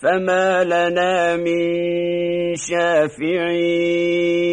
فما لنا من شافعين.